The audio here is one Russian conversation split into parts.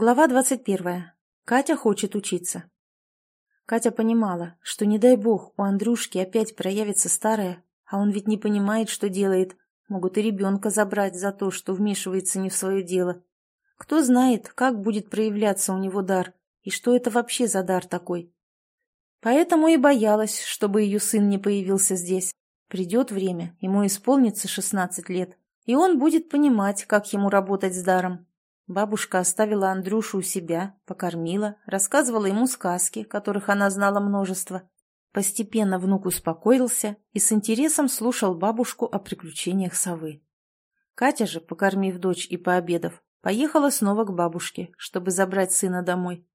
Глава 21. Катя хочет учиться. Катя понимала, что, не дай бог, у Андрюшки опять проявится старая, а он ведь не понимает, что делает. Могут и ребенка забрать за то, что вмешивается не в свое дело. Кто знает, как будет проявляться у него дар, и что это вообще за дар такой. Поэтому и боялась, чтобы ее сын не появился здесь. Придет время, ему исполнится 16 лет, и он будет понимать, как ему работать с даром, Бабушка оставила Андрюшу у себя, покормила, рассказывала ему сказки, которых она знала множество. Постепенно внук успокоился и с интересом слушал бабушку о приключениях совы. Катя же, покормив дочь и пообедав, поехала снова к бабушке, чтобы забрать сына домой.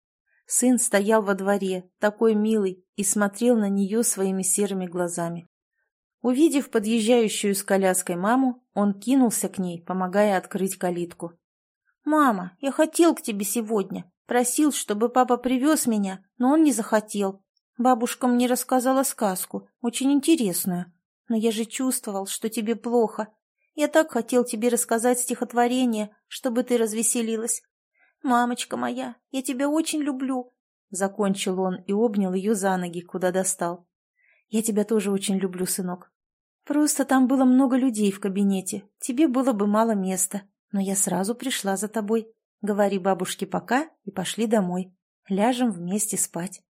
Сын стоял во дворе, такой милый, и смотрел на нее своими серыми глазами. Увидев подъезжающую с коляской маму, он кинулся к ней, помогая открыть калитку. «Мама, я хотел к тебе сегодня. Просил, чтобы папа привез меня, но он не захотел. Бабушка мне рассказала сказку, очень интересную. Но я же чувствовал, что тебе плохо. Я так хотел тебе рассказать стихотворение, чтобы ты развеселилась. Мамочка моя, я тебя очень люблю». Закончил он и обнял ее за ноги, куда достал. «Я тебя тоже очень люблю, сынок. Просто там было много людей в кабинете, тебе было бы мало места, но я сразу пришла за тобой. Говори бабушке пока и пошли домой. Ляжем вместе спать.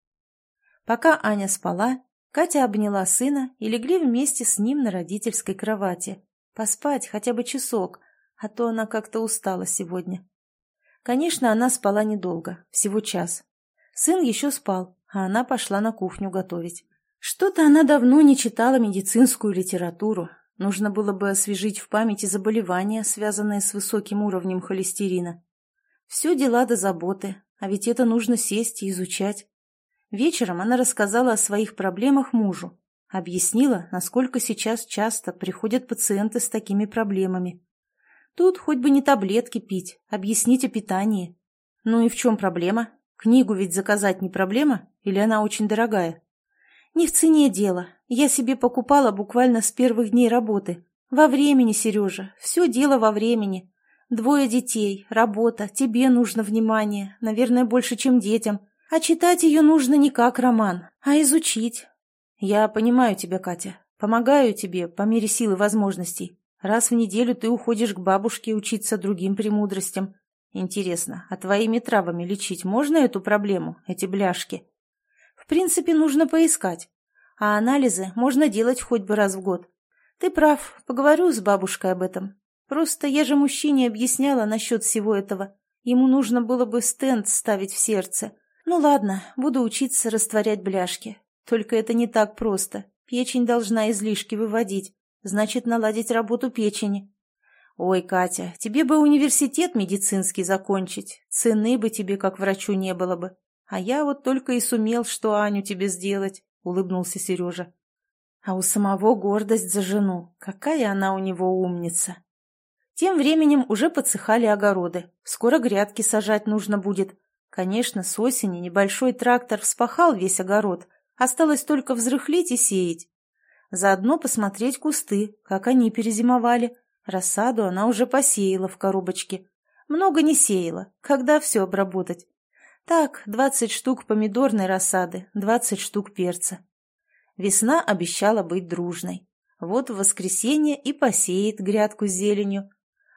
Пока Аня спала, Катя обняла сына и легли вместе с ним на родительской кровати. Поспать хотя бы часок, а то она как-то устала сегодня. Конечно, она спала недолго, всего час. Сын еще спал, а она пошла на кухню готовить. Что-то она давно не читала медицинскую литературу, Нужно было бы освежить в памяти заболевания, связанные с высоким уровнем холестерина. Все дела до заботы, а ведь это нужно сесть и изучать. Вечером она рассказала о своих проблемах мужу, объяснила, насколько сейчас часто приходят пациенты с такими проблемами. Тут хоть бы не таблетки пить, объяснить о питании. Ну и в чем проблема? Книгу ведь заказать не проблема? Или она очень дорогая? Не в цене дело. Я себе покупала буквально с первых дней работы. Во времени, Сережа. Все дело во времени. Двое детей, работа, тебе нужно внимание. Наверное, больше, чем детям. А читать ее нужно не как роман, а изучить. Я понимаю тебя, Катя. Помогаю тебе по мере силы возможностей. Раз в неделю ты уходишь к бабушке учиться другим премудростям. Интересно, а твоими травами лечить можно эту проблему, эти бляшки? В принципе, нужно поискать. А анализы можно делать хоть бы раз в год. Ты прав, поговорю с бабушкой об этом. Просто я же мужчине объясняла насчет всего этого. Ему нужно было бы стенд ставить в сердце. Ну ладно, буду учиться растворять бляшки. Только это не так просто. Печень должна излишки выводить. Значит, наладить работу печени. Ой, Катя, тебе бы университет медицинский закончить. Цены бы тебе как врачу не было бы. А я вот только и сумел, что Аню тебе сделать, — улыбнулся Сережа. А у самого гордость за жену. Какая она у него умница. Тем временем уже подсыхали огороды. Скоро грядки сажать нужно будет. Конечно, с осени небольшой трактор вспахал весь огород. Осталось только взрыхлить и сеять. Заодно посмотреть кусты, как они перезимовали. Рассаду она уже посеяла в коробочке. Много не сеяла. Когда все обработать? Так, двадцать штук помидорной рассады, двадцать штук перца. Весна обещала быть дружной. Вот в воскресенье и посеет грядку с зеленью.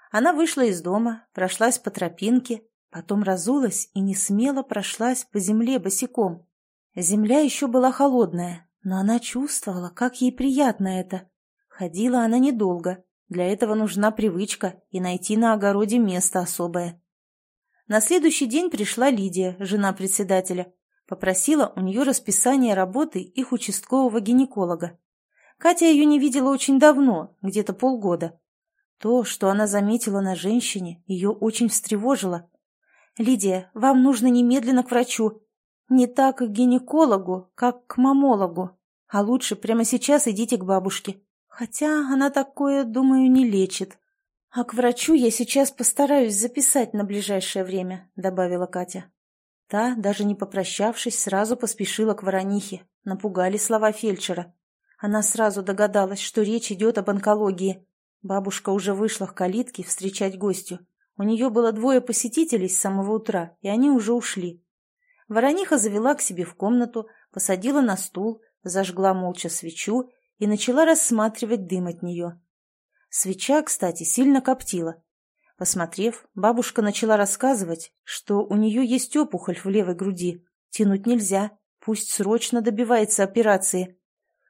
Она вышла из дома, прошлась по тропинке, потом разулась и не смело прошлась по земле босиком. Земля еще была холодная, но она чувствовала, как ей приятно это. Ходила она недолго, для этого нужна привычка и найти на огороде место особое. На следующий день пришла Лидия, жена председателя. Попросила у нее расписание работы их участкового гинеколога. Катя ее не видела очень давно, где-то полгода. То, что она заметила на женщине, ее очень встревожило. «Лидия, вам нужно немедленно к врачу. Не так к гинекологу, как к мамологу. А лучше прямо сейчас идите к бабушке. Хотя она такое, думаю, не лечит. «А к врачу я сейчас постараюсь записать на ближайшее время», — добавила Катя. Та, даже не попрощавшись, сразу поспешила к воронихе. Напугали слова фельдшера. Она сразу догадалась, что речь идет об онкологии. Бабушка уже вышла к калитке встречать гостю. У нее было двое посетителей с самого утра, и они уже ушли. Ворониха завела к себе в комнату, посадила на стул, зажгла молча свечу и начала рассматривать дым от нее. Свеча, кстати, сильно коптила. Посмотрев, бабушка начала рассказывать, что у нее есть опухоль в левой груди. Тянуть нельзя, пусть срочно добивается операции.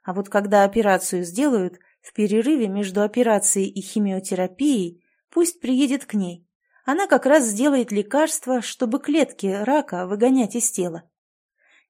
А вот когда операцию сделают, в перерыве между операцией и химиотерапией пусть приедет к ней. Она как раз сделает лекарство, чтобы клетки рака выгонять из тела.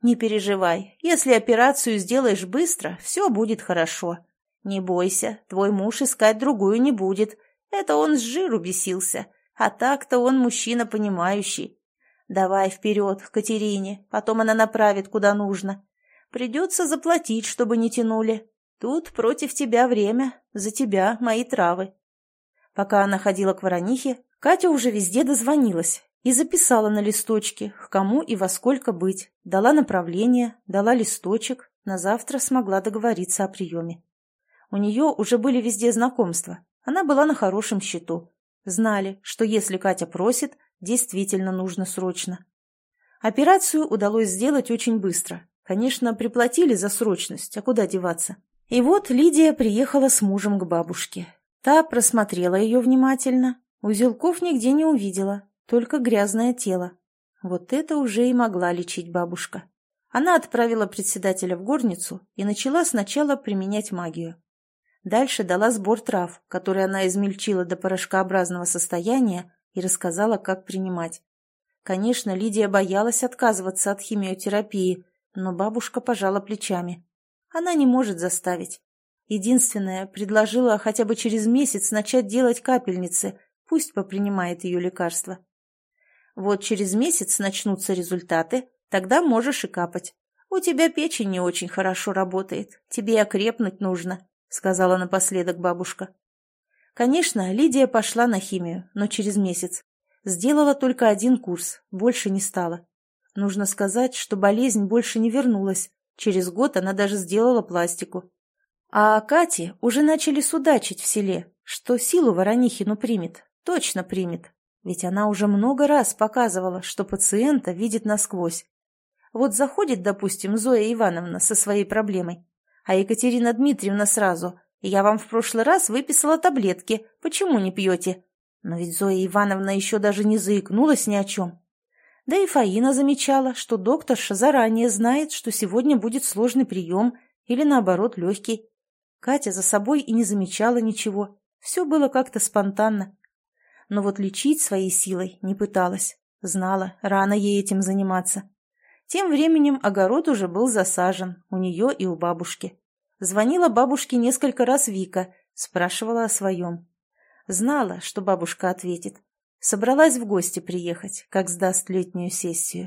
Не переживай, если операцию сделаешь быстро, все будет хорошо. Не бойся, твой муж искать другую не будет. Это он с жиру бесился, а так-то он мужчина понимающий. Давай вперед к Катерине, потом она направит куда нужно. Придется заплатить, чтобы не тянули. Тут против тебя время, за тебя мои травы. Пока она ходила к Воронихе, Катя уже везде дозвонилась и записала на листочке, к кому и во сколько быть, дала направление, дала листочек, на завтра смогла договориться о приеме. У нее уже были везде знакомства, она была на хорошем счету. Знали, что если Катя просит, действительно нужно срочно. Операцию удалось сделать очень быстро. Конечно, приплатили за срочность, а куда деваться? И вот Лидия приехала с мужем к бабушке. Та просмотрела ее внимательно. Узелков нигде не увидела, только грязное тело. Вот это уже и могла лечить бабушка. Она отправила председателя в горницу и начала сначала применять магию. Дальше дала сбор трав, которые она измельчила до порошкообразного состояния и рассказала, как принимать. Конечно, Лидия боялась отказываться от химиотерапии, но бабушка пожала плечами. Она не может заставить. Единственное, предложила хотя бы через месяц начать делать капельницы, пусть попринимает ее лекарства. Вот через месяц начнутся результаты, тогда можешь и капать. У тебя печень не очень хорошо работает, тебе окрепнуть нужно, сказала напоследок бабушка. Конечно, Лидия пошла на химию, но через месяц. Сделала только один курс, больше не стала. Нужно сказать, что болезнь больше не вернулась, Через год она даже сделала пластику. А Кате уже начали судачить в селе, что силу Воронихину примет, точно примет. Ведь она уже много раз показывала, что пациента видит насквозь. Вот заходит, допустим, Зоя Ивановна со своей проблемой, а Екатерина Дмитриевна сразу «Я вам в прошлый раз выписала таблетки, почему не пьете?» Но ведь Зоя Ивановна еще даже не заикнулась ни о чем. Да и Фаина замечала, что докторша заранее знает, что сегодня будет сложный прием или, наоборот, легкий. Катя за собой и не замечала ничего. Все было как-то спонтанно. Но вот лечить своей силой не пыталась. Знала, рано ей этим заниматься. Тем временем огород уже был засажен, у нее и у бабушки. Звонила бабушке несколько раз Вика, спрашивала о своем. Знала, что бабушка ответит. Собралась в гости приехать, как сдаст летнюю сессию.